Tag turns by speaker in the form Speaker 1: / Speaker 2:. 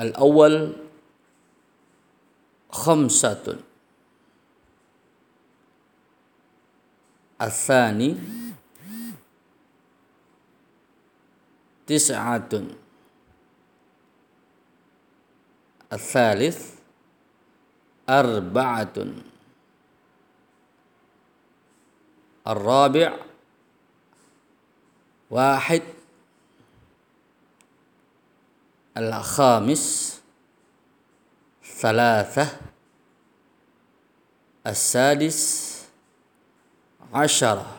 Speaker 1: الأول خمسة. الثاني تسعة. الثالث أربعة. الرابع واحد. الخامس ثلاثة السادس عشرة.